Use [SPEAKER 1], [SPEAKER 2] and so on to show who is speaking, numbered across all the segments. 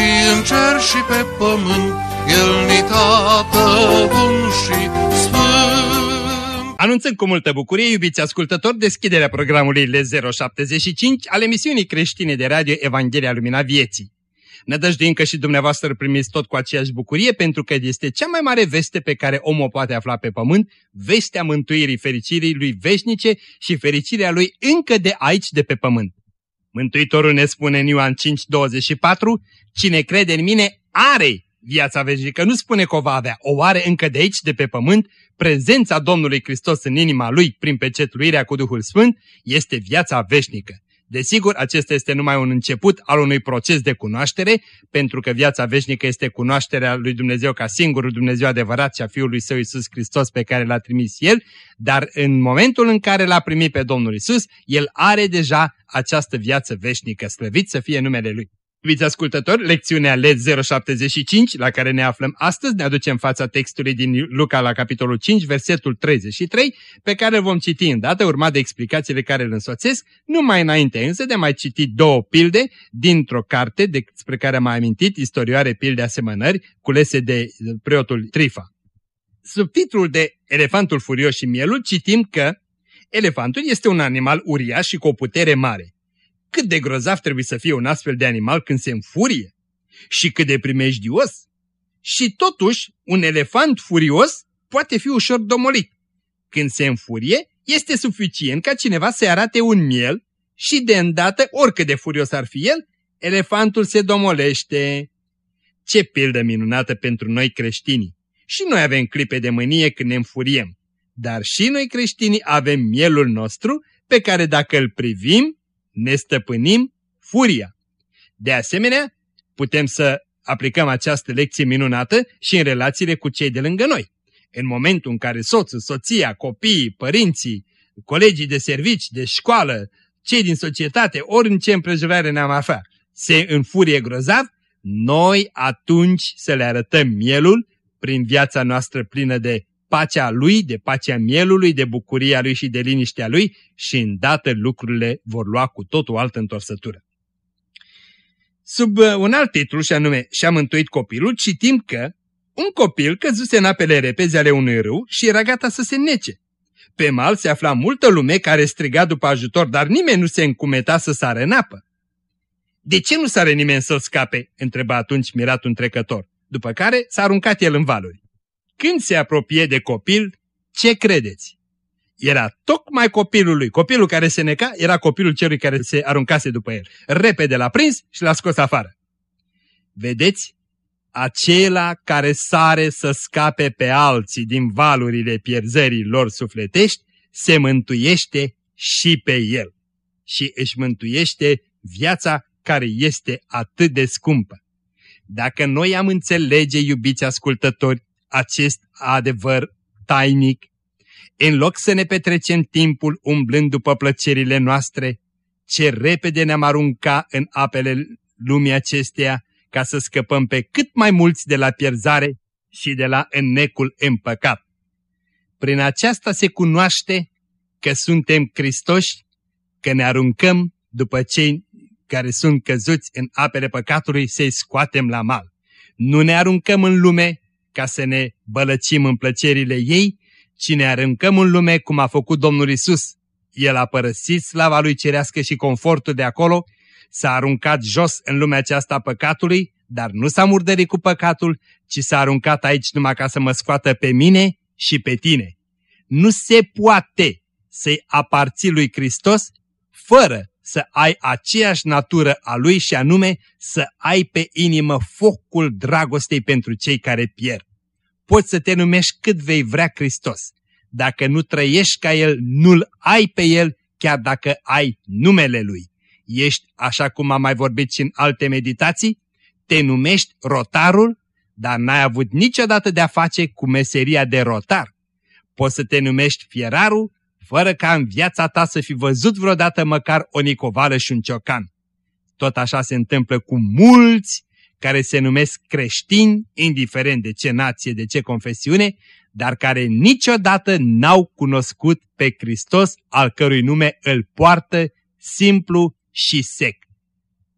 [SPEAKER 1] și în cer și pe pământ, El ni tată bun și sfânt.
[SPEAKER 2] Anunțăm cu multă bucurie, iubiți ascultători, deschiderea programului L075 al emisiunii creștine de radio Evanghelia Lumina Vieții. Nădăjduim că și dumneavoastră primiți tot cu aceeași bucurie, pentru că este cea mai mare veste pe care omul o poate afla pe pământ, vestea mântuirii fericirii lui veșnice și fericirea lui încă de aici de pe pământ. Mântuitorul ne spune în Ioan 5:24, cine crede în mine are viața veșnică, nu spune că o va avea, o are încă de aici, de pe pământ, prezența Domnului Hristos în inima lui prin pecetluirea cu Duhul Sfânt este viața veșnică. Desigur, acesta este numai un început al unui proces de cunoaștere, pentru că viața veșnică este cunoașterea lui Dumnezeu ca singurul Dumnezeu adevărat și a Fiului Său Iisus Hristos pe care l-a trimis El, dar în momentul în care l-a primit pe Domnul Iisus, El are deja această viață veșnică, slăvit să fie numele Lui. Iubiți ascultători, lecțiunea LED 075, la care ne aflăm astăzi, ne aduce în fața textului din Luca la capitolul 5, versetul 33, pe care îl vom citi îndată, urmat de explicațiile care îl însoțesc, numai înainte însă de a mai citi două pilde dintr-o carte despre care am mai amintit, istorioare pilde asemănări, culese de preotul Trifa. Sub titlul de Elefantul furios și mielul citim că elefantul este un animal uriaș și cu o putere mare cât de grozav trebuie să fie un astfel de animal când se înfurie și cât de primejdios. Și totuși, un elefant furios poate fi ușor domolit. Când se înfurie, este suficient ca cineva să arate un miel și de îndată, oricât de furios ar fi el, elefantul se domolește. Ce pildă minunată pentru noi creștini! Și noi avem clipe de mânie când ne înfuriem, dar și noi creștinii avem mielul nostru pe care dacă îl privim, ne stăpânim furia. De asemenea, putem să aplicăm această lecție minunată și în relațiile cu cei de lângă noi. În momentul în care soțul, soția, copiii, părinții, colegii de servici, de școală, cei din societate, ori în ce împrejurare ne-am aflat, se înfurie grozav, noi atunci să le arătăm mielul prin viața noastră plină de pacea lui, de pacea mielului, de bucuria lui și de liniștea lui și îndată lucrurile vor lua cu totul altă întorsătură. Sub uh, un alt titlu, și anume Și-a mântuit copilul, citim că un copil căzuse în apele repezi ale unui râu și era gata să se nece. Pe mal se afla multă lume care striga după ajutor, dar nimeni nu se încumeta să sară în apă. De ce nu sare nimeni să-l scape?" întreba atunci mirat un trecător, după care s-a aruncat el în valuri. Când se apropie de copil, ce credeți? Era tocmai copilul lui. Copilul care se neca era copilul celui care se aruncase după el. Repede l-a prins și l-a scos afară. Vedeți? Acela care sare să scape pe alții din valurile pierzării lor sufletești, se mântuiește și pe el. Și își mântuiește viața care este atât de scumpă. Dacă noi am înțelege, iubiți ascultători, acest adevăr tainic, în loc să ne petrecem timpul umblând după plăcerile noastre, ce repede ne-am arunca în apele lumii acesteia ca să scăpăm pe cât mai mulți de la pierzare și de la înnecul împăcat. Prin aceasta se cunoaște că suntem Hristoși, că ne aruncăm după cei care sunt căzuți în apele păcatului să-i scoatem la mal. Nu ne aruncăm în lume ca să ne bălăcim în plăcerile ei, ci ne arâncăm în lume cum a făcut Domnul Isus. El a părăsit slava lui cerească și confortul de acolo, s-a aruncat jos în lumea aceasta a păcatului, dar nu s-a murdărit cu păcatul, ci s-a aruncat aici numai ca să mă scoată pe mine și pe tine. Nu se poate să-i aparții lui Hristos fără să ai aceeași natură a lui și anume să ai pe inimă focul dragostei pentru cei care pierd. Poți să te numești cât vei vrea Hristos. Dacă nu trăiești ca El, nu-L ai pe El, chiar dacă ai numele Lui. Ești, așa cum am mai vorbit și în alte meditații, te numești rotarul, dar n-ai avut niciodată de-a face cu meseria de rotar. Poți să te numești fierarul, fără ca în viața ta să fi văzut vreodată măcar o nicovală și un ciocan. Tot așa se întâmplă cu mulți care se numesc creștini, indiferent de ce nație, de ce confesiune, dar care niciodată n-au cunoscut pe Hristos, al cărui nume îl poartă simplu și sec.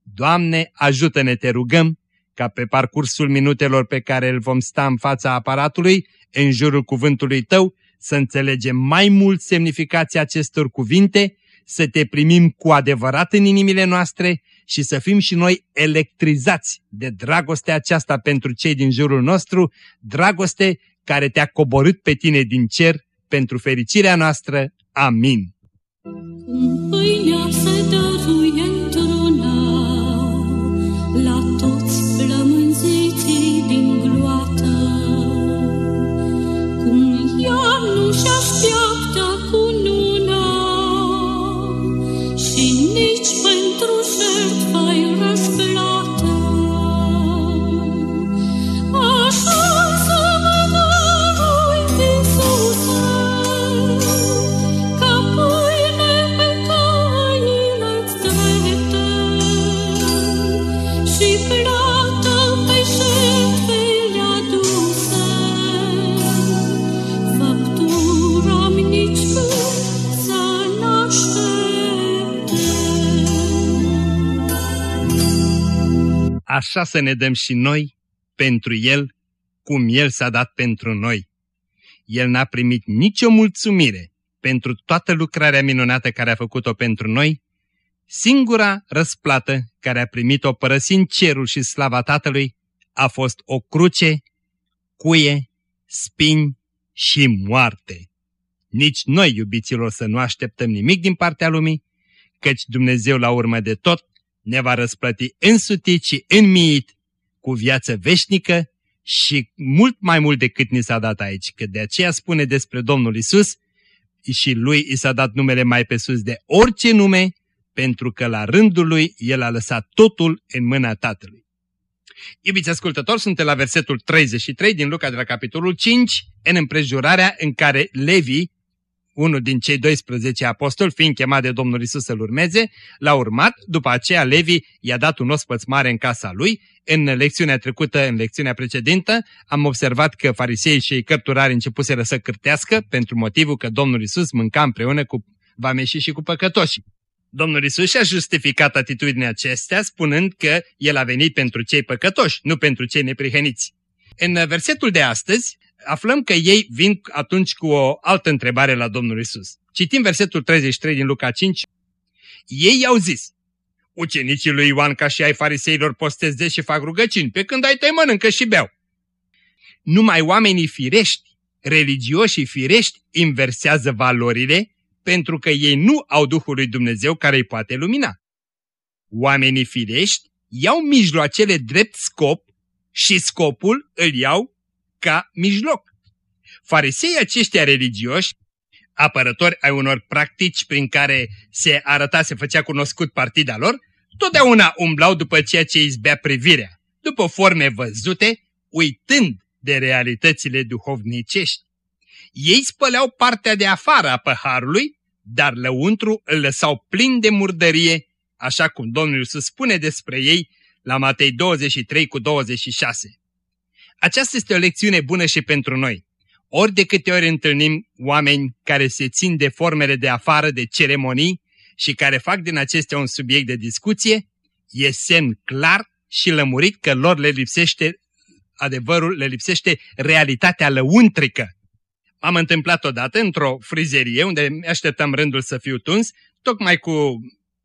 [SPEAKER 2] Doamne, ajută-ne, te rugăm, ca pe parcursul minutelor pe care îl vom sta în fața aparatului, în jurul cuvântului Tău, să înțelegem mai mult semnificația acestor cuvinte, să te primim cu adevărat în inimile noastre și să fim și noi electrizați de dragostea aceasta pentru cei din jurul nostru, dragoste care te-a coborât pe tine din cer pentru fericirea noastră. Amin. Pâinea se dăruie așa să ne dăm și noi pentru El cum El s-a dat pentru noi. El n-a primit nicio mulțumire pentru toată lucrarea minunată care a făcut-o pentru noi, singura răsplată care a primit-o părăsind cerul și slava Tatălui a fost o cruce, cuie, spini și moarte. Nici noi, iubiților, să nu așteptăm nimic din partea lumii, căci Dumnezeu la urmă de tot ne va răsplăti însutit și înmiit cu viață veșnică și mult mai mult decât ni s-a dat aici, că de aceea spune despre Domnul Isus și lui i s-a dat numele mai pe sus de orice nume, pentru că la rândul lui el a lăsat totul în mâna Tatălui. Iubiți ascultători, suntem la versetul 33 din Luca de la capitolul 5, în împrejurarea în care Levi, unul din cei 12 apostoli, fiind chemat de Domnul Isus să-l urmeze, l-a urmat, după aceea Levi i-a dat un ospăț mare în casa lui. În lecțiunea trecută, în lecțiunea precedentă, am observat că farisei și cărturari începuseră să cârtească pentru motivul că Domnul Isus mânca împreună cu vameșii și cu păcătoșii. Domnul Isus și-a justificat atitudinea acestea spunând că El a venit pentru cei păcătoși, nu pentru cei neprihăniți. În versetul de astăzi aflăm că ei vin atunci cu o altă întrebare la Domnul Isus. Citim versetul 33 din Luca 5. Ei i-au zis, ucenicii lui Ioan ca și ai fariseilor postez de și fac rugăciuni, pe când ai tăi mănâncă și beau. Numai oamenii firești, religioși firești, inversează valorile pentru că ei nu au Duhul lui Dumnezeu care îi poate lumina. Oamenii firești iau mijloacele drept scop și scopul îl iau ca mijloc. Farisei aceștia religioși, apărători ai unor practici prin care se arăta, se făcea cunoscut partida lor, totdeauna umblau după ceea ce izbea privirea, după forme văzute, uitând de realitățile duhovnicești. Ei spăleau partea de afară a păharului, dar lăuntru îl lăsau plin de murdărie, așa cum Domnul Iisus spune despre ei la Matei 23 cu 26. Aceasta este o lecțiune bună și pentru noi. Ori de câte ori întâlnim oameni care se țin de formele de afară, de ceremonii și care fac din acestea un subiect de discuție, e semn clar și lămurit că lor le lipsește adevărul, le lipsește realitatea lăuntrică. Am întâmplat odată într-o frizerie unde așteptam rândul să fiu tuns, tocmai cu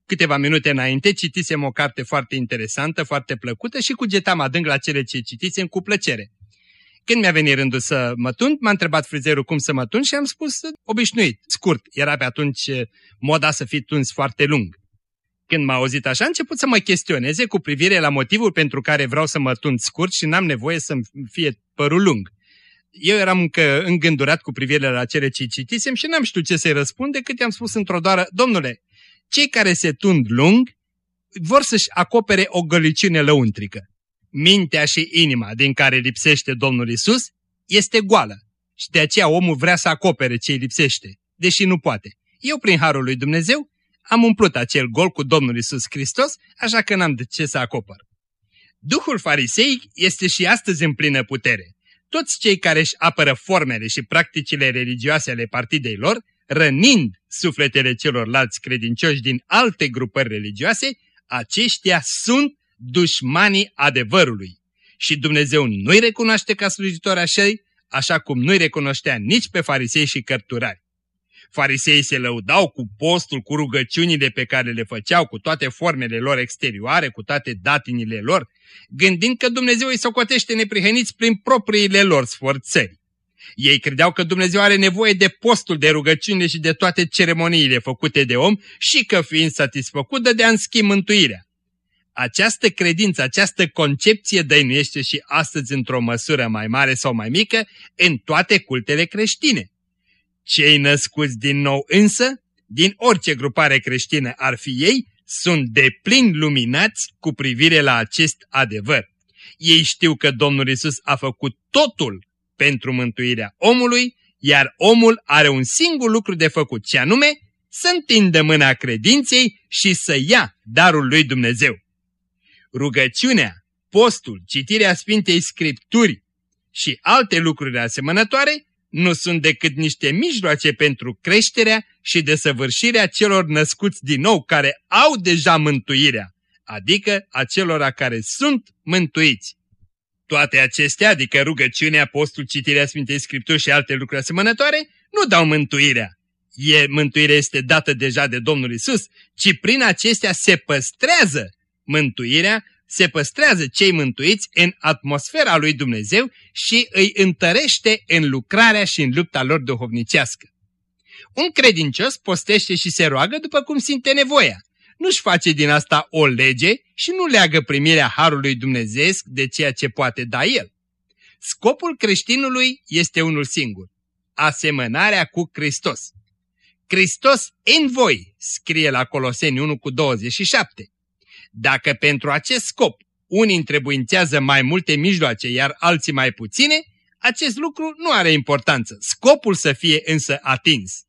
[SPEAKER 2] câteva minute înainte citisem o carte foarte interesantă, foarte plăcută și cugetam adânc la cele ce citisem cu plăcere. Când mi-a venit rândul să mă tund, m-a întrebat frizerul cum să mă tund și am spus obișnuit, scurt. Era pe atunci eh, moda să fii tuns foarte lung. Când m-a auzit așa, a început să mă chestioneze cu privire la motivul pentru care vreau să mă tund scurt și n-am nevoie să-mi fie părul lung. Eu eram încă îngândurat cu privire la cele ce citisem și n-am știut ce să-i răspund decât i-am spus într-o doară, domnule, cei care se tund lung vor să-și acopere o găliciune lăuntrică. Mintea și inima din care lipsește Domnul Isus este goală și de aceea omul vrea să acopere ce îi lipsește, deși nu poate. Eu, prin Harul lui Dumnezeu, am umplut acel gol cu Domnul Isus Hristos, așa că n-am de ce să acopăr. Duhul fariseic este și astăzi în plină putere. Toți cei care își apără formele și practicile religioase ale partidei lor, rănind sufletele celorlalți credincioși din alte grupări religioase, aceștia sunt dușmanii adevărului. Și Dumnezeu nu-i recunoaște ca slujitori așa, așa cum nu-i recunoștea nici pe farisei și cărturari. Fariseii se lăudau cu postul, cu rugăciunile pe care le făceau, cu toate formele lor exterioare, cu toate datinile lor, gândind că Dumnezeu îi socotește neprihăniți prin propriile lor sforțări. Ei credeau că Dumnezeu are nevoie de postul de rugăciune și de toate ceremoniile făcute de om și că fiind satisfăcut dădea în schimb mântuirea. Această credință, această concepție dăinuiește și astăzi într-o măsură mai mare sau mai mică în toate cultele creștine. Cei născuți din nou însă, din orice grupare creștină ar fi ei, sunt deplin luminați cu privire la acest adevăr. Ei știu că Domnul Isus a făcut totul pentru mântuirea omului, iar omul are un singur lucru de făcut, ce anume să întindă mâna credinței și să ia darul lui Dumnezeu. Rugăciunea, postul, citirea Sfintei Scripturi și alte lucruri asemănătoare nu sunt decât niște mijloace pentru creșterea și desăvârșirea celor născuți din nou care au deja mântuirea, adică acelora care sunt mântuiți. Toate acestea, adică rugăciunea, postul, citirea Sfintei Scripturi și alte lucruri asemănătoare, nu dau mântuirea. E, mântuirea este dată deja de Domnul Isus, ci prin acestea se păstrează mântuirea se păstrează cei mântuiți în atmosfera lui Dumnezeu și îi întărește în lucrarea și în lupta lor duhovnicească. Un credincios postește și se roagă după cum simte nevoia. Nu-și face din asta o lege și nu leagă primirea Harului Dumnezeu de ceea ce poate da El. Scopul creștinului este unul singur, asemănarea cu Hristos. Hristos în voi, scrie la Coloseni 1 cu 27. Dacă pentru acest scop unii întrebuințează mai multe mijloace, iar alții mai puține, acest lucru nu are importanță, scopul să fie însă atins.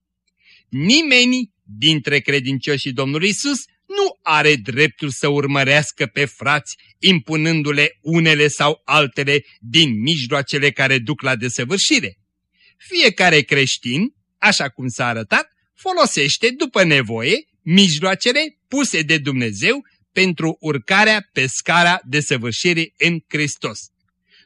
[SPEAKER 2] Nimeni dintre credincioșii Domnului Isus nu are dreptul să urmărească pe frați, impunându-le unele sau altele din mijloacele care duc la desăvârșire. Fiecare creștin, așa cum s-a arătat, folosește după nevoie mijloacele puse de Dumnezeu pentru urcarea pe scara desăvârșirii în Hristos.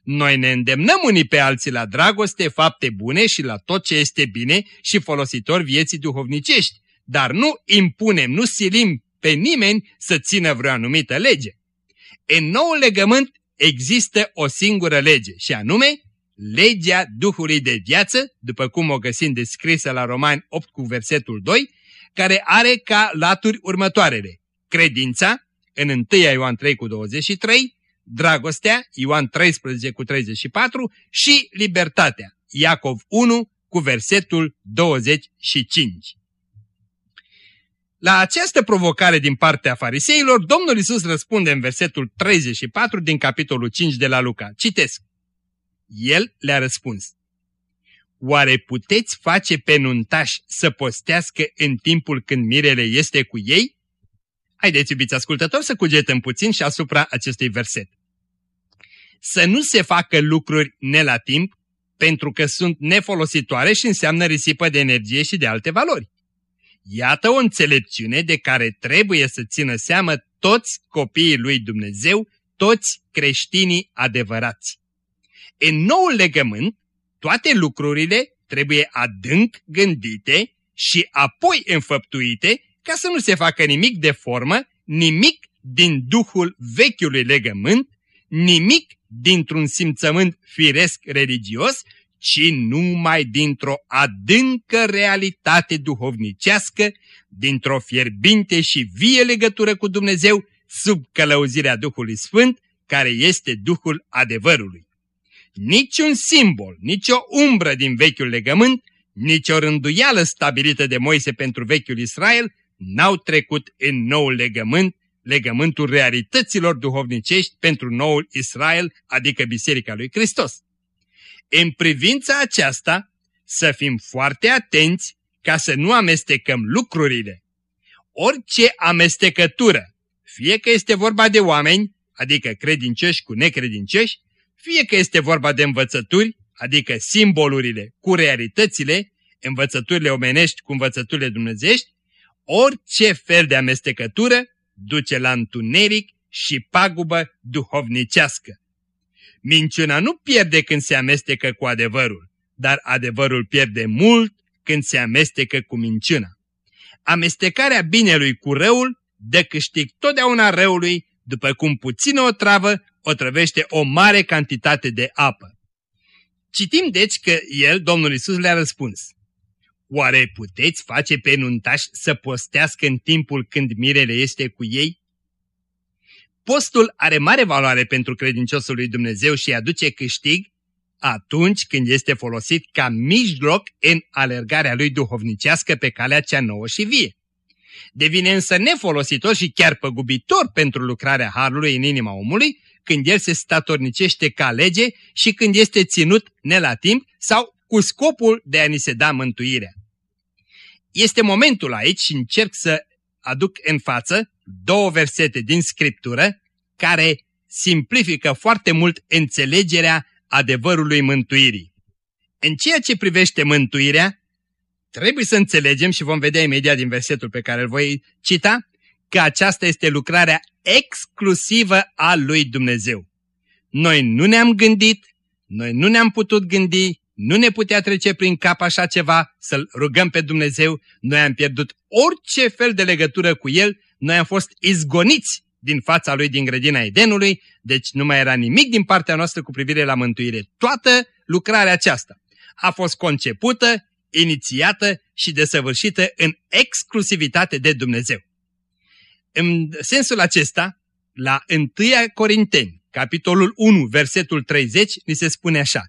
[SPEAKER 2] Noi ne îndemnăm unii pe alții la dragoste, fapte bune și la tot ce este bine și folositor vieții duhovnicești, dar nu impunem, nu silim pe nimeni să țină vreo anumită lege. În noul legământ există o singură lege și anume legea Duhului de viață, după cum o găsim descrisă la Romani 8 cu versetul 2, care are ca laturi următoarele. Credința, în 1 Ioan 3 cu 23, dragostea, Ioan 13 cu 34 și libertatea, Iacov 1 cu versetul 25. La această provocare din partea fariseilor, Domnul Isus răspunde în versetul 34 din capitolul 5 de la Luca. Citesc. El le-a răspuns. Oare puteți face pe nuntași să postească în timpul când mirele este cu ei? Haideți, iubiți ascultători, să cugetăm puțin și asupra acestui verset. Să nu se facă lucruri ne la timp, pentru că sunt nefolositoare și înseamnă risipă de energie și de alte valori. Iată o înțelepciune de care trebuie să țină seamă toți copiii lui Dumnezeu, toți creștinii adevărați. În noul legământ, toate lucrurile trebuie adânc gândite și apoi înfăptuite ca să nu se facă nimic de formă, nimic din duhul vechiului legământ, nimic dintr-un simțământ firesc religios, ci numai dintr-o adâncă realitate duhovnicească, dintr-o fierbinte și vie legătură cu Dumnezeu, sub călăuzirea Duhului Sfânt, care este Duhul adevărului. Niciun simbol, nicio umbră din vechiul legământ, nicio rânduială stabilită de Moise pentru vechiul Israel n-au trecut în nou legământ legământul realităților duhovnicești pentru noul Israel, adică Biserica lui Hristos. În privința aceasta, să fim foarte atenți ca să nu amestecăm lucrurile. Orice amestecătură, fie că este vorba de oameni, adică credincioși cu necredincioși, fie că este vorba de învățături, adică simbolurile cu realitățile, învățăturile omenești cu învățăturile dumnezești, orice fel de amestecătură duce la întuneric și pagubă duhovnicească. Minciuna nu pierde când se amestecă cu adevărul, dar adevărul pierde mult când se amestecă cu minciuna. Amestecarea binelui cu răul dă câștig totdeauna răului, după cum puțină o travă o trăvește o mare cantitate de apă. Citim deci că el, Domnul Isus, le-a răspuns. Oare puteți face pe nuntași să postească în timpul când mirele este cu ei? Postul are mare valoare pentru credinciosul lui Dumnezeu și aduce câștig atunci când este folosit ca mijloc în alergarea lui duhovnicească pe calea cea nouă și vie. Devine însă nefolositor și chiar păgubitor pentru lucrarea Harului în inima omului când el se statornicește ca lege și când este ținut ne la timp sau cu scopul de a ni se da mântuirea. Este momentul aici și încerc să aduc în față două versete din Scriptură care simplifică foarte mult înțelegerea adevărului mântuirii. În ceea ce privește mântuirea, trebuie să înțelegem și vom vedea imediat din versetul pe care îl voi cita, că aceasta este lucrarea exclusivă a lui Dumnezeu. Noi nu ne-am gândit, noi nu ne-am putut gândi, nu ne putea trece prin cap așa ceva, să-L rugăm pe Dumnezeu, noi am pierdut orice fel de legătură cu El, noi am fost izgoniți din fața Lui din grădina Edenului, deci nu mai era nimic din partea noastră cu privire la mântuire. Toată lucrarea aceasta a fost concepută, inițiată și desăvârșită în exclusivitate de Dumnezeu. În sensul acesta, la 1 Corinteni, capitolul 1, versetul 30, ni se spune așa,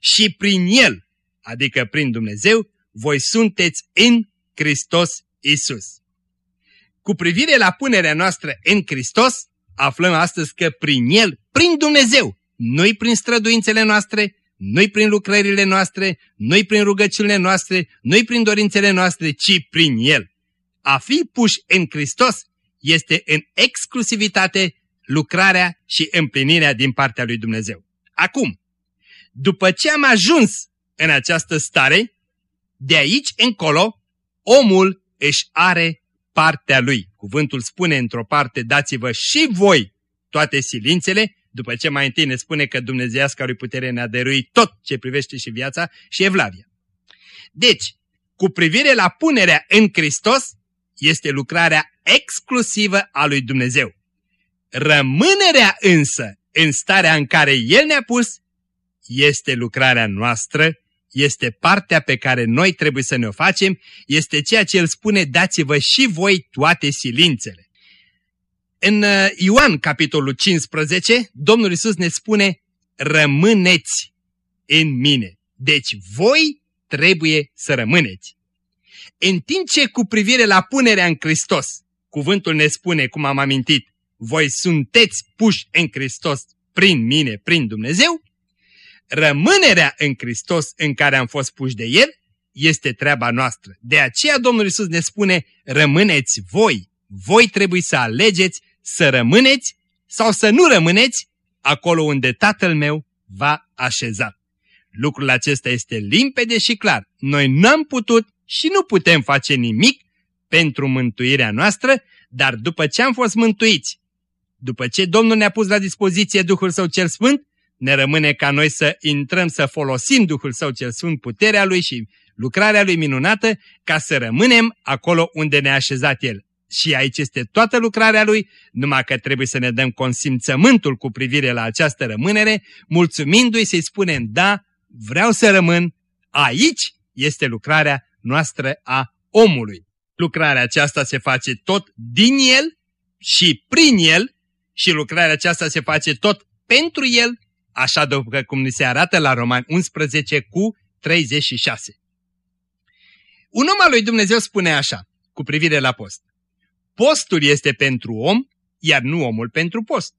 [SPEAKER 2] și prin El, adică prin Dumnezeu, voi sunteți în Hristos Isus. Cu privire la punerea noastră în Hristos, aflăm astăzi că prin El, prin Dumnezeu, noi prin străduințele noastre, noi prin lucrările noastre, noi prin rugăciunile noastre, noi prin dorințele noastre, ci prin El. A fi puși în Hristos este în exclusivitate lucrarea și împlinirea din partea lui Dumnezeu. Acum, după ce am ajuns în această stare, de aici încolo, omul își are partea lui. Cuvântul spune într-o parte, dați-vă și voi toate silințele, după ce mai întâi ne spune că Dumnezeiasca lui putere ne-a dăruit tot ce privește și viața și evlavia. Deci, cu privire la punerea în Hristos, este lucrarea exclusivă a lui Dumnezeu. Rămânerea însă în starea în care El ne-a pus este lucrarea noastră, este partea pe care noi trebuie să ne o facem, este ceea ce El spune dați-vă și voi toate silințele. În uh, Ioan capitolul 15, Domnul Isus ne spune rămâneți în mine. Deci voi trebuie să rămâneți. În timp ce cu privire la punerea în Hristos, cuvântul ne spune, cum am amintit, voi sunteți puși în Hristos prin mine, prin Dumnezeu, rămânerea în Hristos în care am fost puși de El este treaba noastră. De aceea Domnul Isus ne spune, rămâneți voi, voi trebuie să alegeți să rămâneți sau să nu rămâneți acolo unde Tatăl meu va așeza. Lucrul acesta este limpede și clar. Noi n-am putut și nu putem face nimic pentru mântuirea noastră, dar după ce am fost mântuiți, după ce Domnul ne-a pus la dispoziție Duhul Său cel Sfânt, ne rămâne ca noi să intrăm să folosim Duhul Său cel Sfânt, puterea Lui și lucrarea Lui minunată, ca să rămânem acolo unde ne-a așezat El. Și aici este toată lucrarea Lui, numai că trebuie să ne dăm consimțământul cu privire la această rămânere, mulțumindu-i să-i spunem, da, vreau să rămân, aici este lucrarea noastră a omului. Lucrarea aceasta se face tot din el și prin el și lucrarea aceasta se face tot pentru el, așa după cum ni se arată la Roman 11 cu 36. Un om al lui Dumnezeu spune așa, cu privire la post. Postul este pentru om iar nu omul pentru post.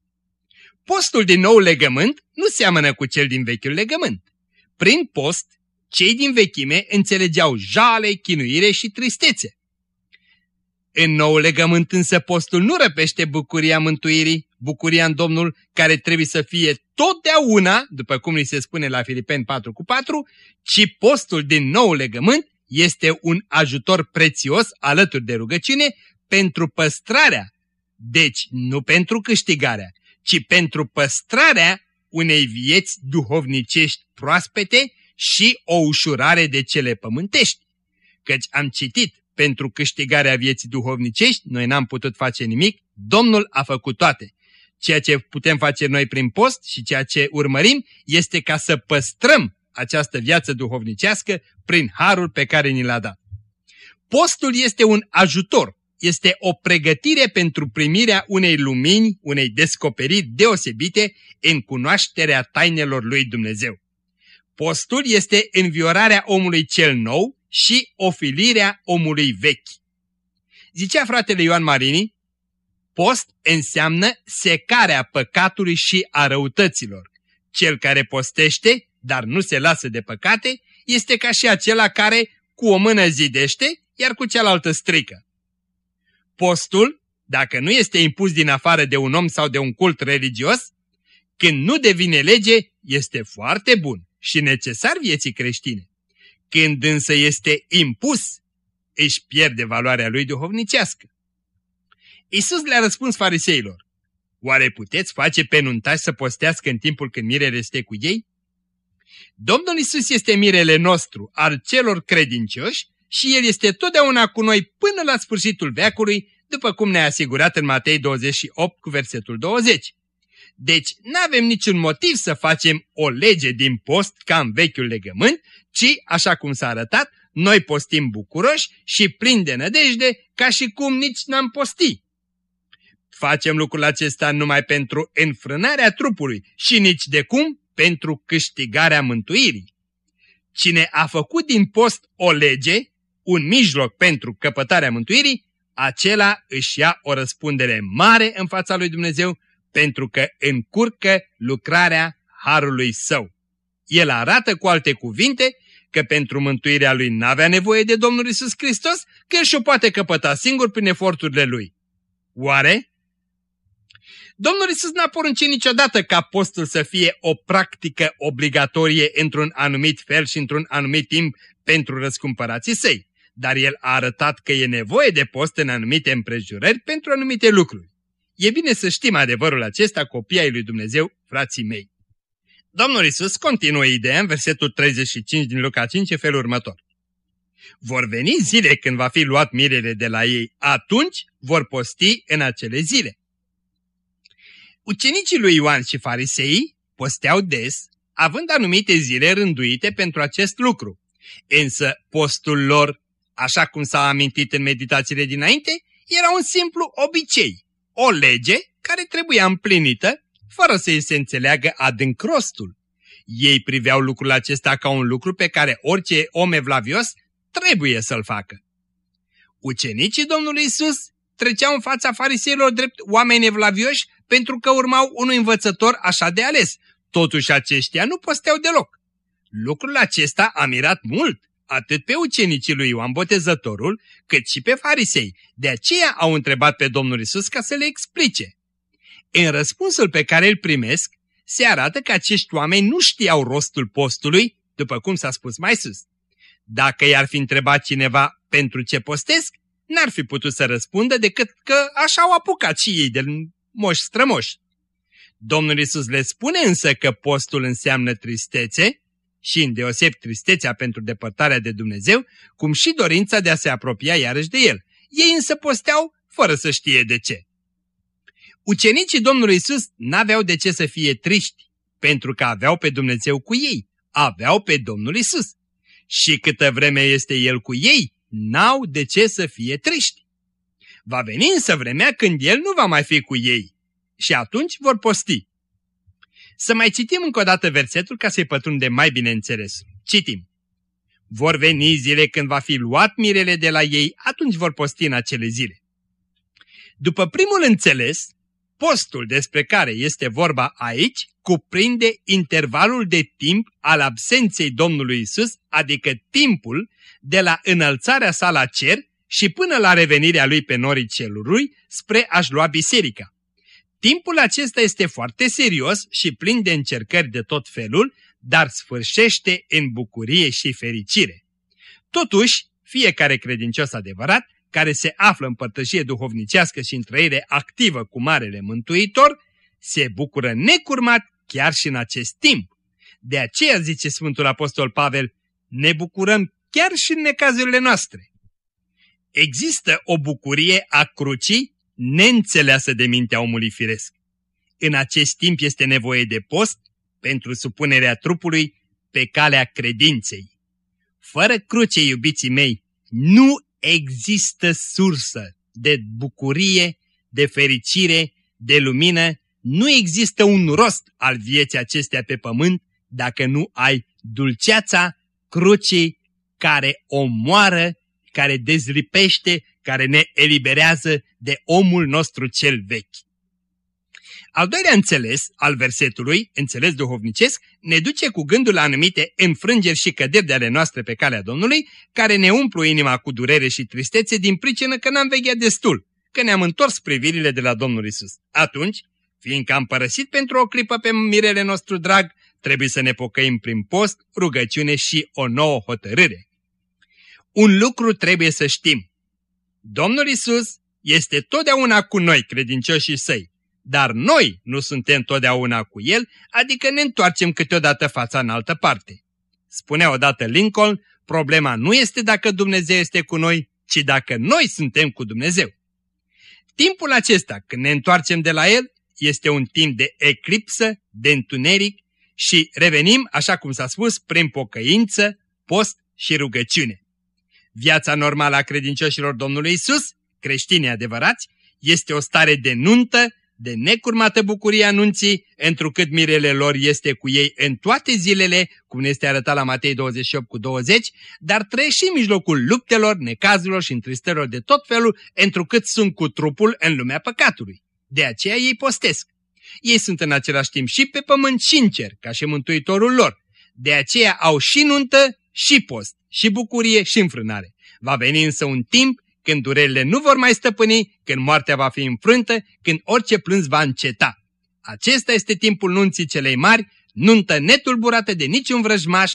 [SPEAKER 2] Postul din nou legământ nu seamănă cu cel din vechiul legământ. Prin post, cei din vechime înțelegeau jale, chinuire și tristețe. În nou legământ însă postul nu răpește bucuria mântuirii, bucuria în Domnul care trebuie să fie totdeauna, după cum ni se spune la Filipeni 4 cu 4, ci postul din nou legământ este un ajutor prețios alături de rugăciune pentru păstrarea, deci nu pentru câștigarea, ci pentru păstrarea unei vieți duhovnicești proaspete și o ușurare de cele pământești. Căci am citit, pentru câștigarea vieții duhovnicești, noi n-am putut face nimic, Domnul a făcut toate. Ceea ce putem face noi prin post și ceea ce urmărim este ca să păstrăm această viață duhovnicească prin harul pe care ni l-a dat. Postul este un ajutor, este o pregătire pentru primirea unei lumini, unei descoperiri deosebite în cunoașterea tainelor lui Dumnezeu. Postul este înviorarea omului cel nou și ofilirea omului vechi. Zicea fratele Ioan Marini, post înseamnă secarea păcatului și a răutăților. Cel care postește, dar nu se lasă de păcate, este ca și acela care cu o mână zidește, iar cu cealaltă strică. Postul, dacă nu este impus din afară de un om sau de un cult religios, când nu devine lege, este foarte bun și necesar vieții creștine. Când însă este impus, își pierde valoarea lui duhovnicească. Isus le-a răspuns fariseilor, Oare puteți face pe nuntași să postească în timpul când mirele este cu ei? Domnul Isus este mirele nostru, al celor credincioși, și El este totdeauna cu noi până la sfârșitul veacului, după cum ne-a asigurat în Matei 28 cu versetul 20. Deci nu avem niciun motiv să facem o lege din post ca în vechiul legământ, ci, așa cum s-a arătat, noi postim bucuroși și plini de nădejde ca și cum nici n-am posti. Facem lucrul acesta numai pentru înfrânarea trupului și nici de cum pentru câștigarea mântuirii. Cine a făcut din post o lege, un mijloc pentru căpătarea mântuirii, acela își ia o răspundere mare în fața lui Dumnezeu pentru că încurcă lucrarea Harului Său. El arată cu alte cuvinte că pentru mântuirea lui n-avea nevoie de Domnul Isus Hristos, că el și-o poate căpăta singur prin eforturile lui. Oare? Domnul Isus n-a poruncit niciodată ca postul să fie o practică obligatorie într-un anumit fel și într-un anumit timp pentru răscumpărații săi, dar el a arătat că e nevoie de post în anumite împrejurări pentru anumite lucruri. E bine să știm adevărul acesta, copii ai lui Dumnezeu, frații mei. Domnul Isus continuă ideea în versetul 35 din Luca 5 felul următor. Vor veni zile când va fi luat mirele de la ei, atunci vor posti în acele zile. Ucenicii lui Ioan și fariseii posteau des, având anumite zile rânduite pentru acest lucru. Însă postul lor, așa cum s-a amintit în meditațiile dinainte, era un simplu obicei, o lege care trebuia împlinită fără să îi se înțeleagă adânc rostul. Ei priveau lucrul acesta ca un lucru pe care orice om evlavios trebuie să-l facă. Ucenicii Domnului Isus treceau în fața fariseilor drept oameni evlavioși pentru că urmau unui învățător așa de ales. Totuși aceștia nu posteau deloc. Lucrul acesta a mirat mult atât pe ucenicii lui Ioan Botezătorul, cât și pe farisei. De aceea au întrebat pe Domnul Isus ca să le explice. În răspunsul pe care îl primesc, se arată că acești oameni nu știau rostul postului, după cum s-a spus mai sus. Dacă i-ar fi întrebat cineva pentru ce postesc, n-ar fi putut să răspundă decât că așa au apucat și ei de moși strămoși. Domnul Isus le spune însă că postul înseamnă tristețe și îndeoseb tristețea pentru depărtarea de Dumnezeu, cum și dorința de a se apropia iarăși de El. Ei însă posteau fără să știe de ce. Ucenicii Domnului Isus n-aveau de ce să fie triști, pentru că aveau pe Dumnezeu cu ei, aveau pe Domnul Isus. Și câtă vreme este El cu ei, n-au de ce să fie triști. Va veni însă vremea când El nu va mai fi cu ei și atunci vor posti. Să mai citim încă o dată versetul ca să-i pătrundem mai bine înțeles. Citim. Vor veni zile când va fi luat mirele de la ei, atunci vor posti în acele zile. După primul înțeles, Postul despre care este vorba aici cuprinde intervalul de timp al absenței Domnului Isus, adică timpul de la înălțarea sa la cer și până la revenirea lui pe norii celului spre a-și lua biserica. Timpul acesta este foarte serios și plin de încercări de tot felul, dar sfârșește în bucurie și fericire. Totuși, fiecare credincios adevărat, care se află în părtășie duhovnicească și în trăire activă cu Marele Mântuitor, se bucură necurmat chiar și în acest timp. De aceea, zice Sfântul Apostol Pavel, ne bucurăm chiar și în necazurile noastre. Există o bucurie a crucii neînțeleasă de mintea omului firesc. În acest timp este nevoie de post pentru supunerea trupului pe calea credinței. Fără cruce, iubiții mei, nu există sursă de bucurie, de fericire, de lumină, nu există un rost al vieții acestea pe pământ dacă nu ai dulceața crucii care omoară, care dezlipește, care ne eliberează de omul nostru cel vechi. Al doilea înțeles al versetului, înțeles duhovnicesc, ne duce cu gândul la anumite înfrângeri și căderi de ale noastre pe calea Domnului, care ne umplu inima cu durere și tristețe din pricină că n-am vegheat destul, că ne-am întors privirile de la Domnul Isus. Atunci, fiindcă am părăsit pentru o clipă pe mirele nostru drag, trebuie să ne pocăim prin post, rugăciune și o nouă hotărâre. Un lucru trebuie să știm. Domnul Isus este totdeauna cu noi, credincioșii săi, dar noi nu suntem totdeauna cu El, adică ne întoarcem câteodată fața în altă parte. Spunea odată Lincoln, problema nu este dacă Dumnezeu este cu noi, ci dacă noi suntem cu Dumnezeu. Timpul acesta, când ne întoarcem de la El, este un timp de eclipsă, de întuneric și revenim, așa cum s-a spus, prin pocăință, post și rugăciune. Viața normală a credincioșilor Domnului Isus, creștini adevărați, este o stare de nuntă, de necurmată bucurie anunții, întrucât mirele lor este cu ei în toate zilele, cum ne este arătat la Matei 28 cu 20, dar trăiesc și în mijlocul luptelor, necazurilor și întristărilor de tot felul, întrucât sunt cu trupul în lumea păcatului. De aceea ei postesc. Ei sunt în același timp și pe pământ și în cer, ca și mântuitorul lor. De aceea au și nuntă și post, și bucurie și înfrânare. Va veni însă un timp când durerile nu vor mai stăpâni, când moartea va fi înfrântă, când orice plâns va înceta. Acesta este timpul nunții celei mari, nuntă netulburată de niciun vrăjmaș,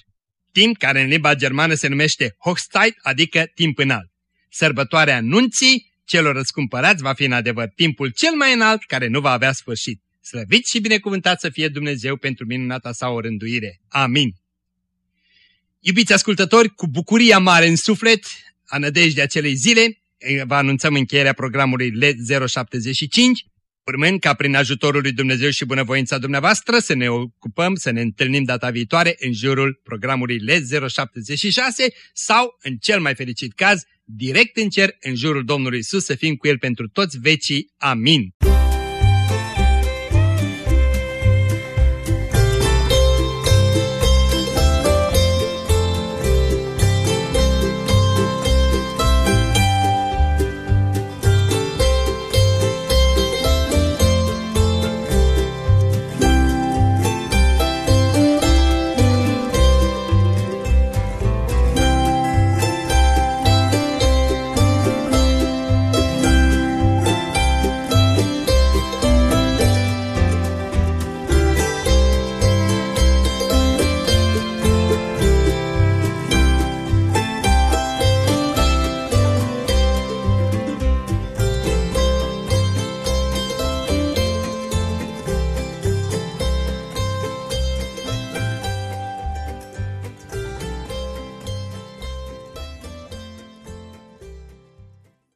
[SPEAKER 2] timp care în limba germană se numește Hochzeit, adică timp înalt. Sărbătoarea nunții celor răscumpărați va fi în adevăr timpul cel mai înalt care nu va avea sfârșit. Slăvit și binecuvântat să fie Dumnezeu pentru minunata sa o rânduire. Amin. Iubiți ascultători, cu bucuria mare în suflet, a nădejdea acelei zile, vă anunțăm încheierea programului LED 075, urmând ca prin ajutorul lui Dumnezeu și bunăvoința dumneavoastră să ne ocupăm, să ne întâlnim data viitoare în jurul programului LED 076 sau, în cel mai fericit caz, direct în cer, în jurul Domnului Isus, să fim cu El pentru toți vecii. Amin.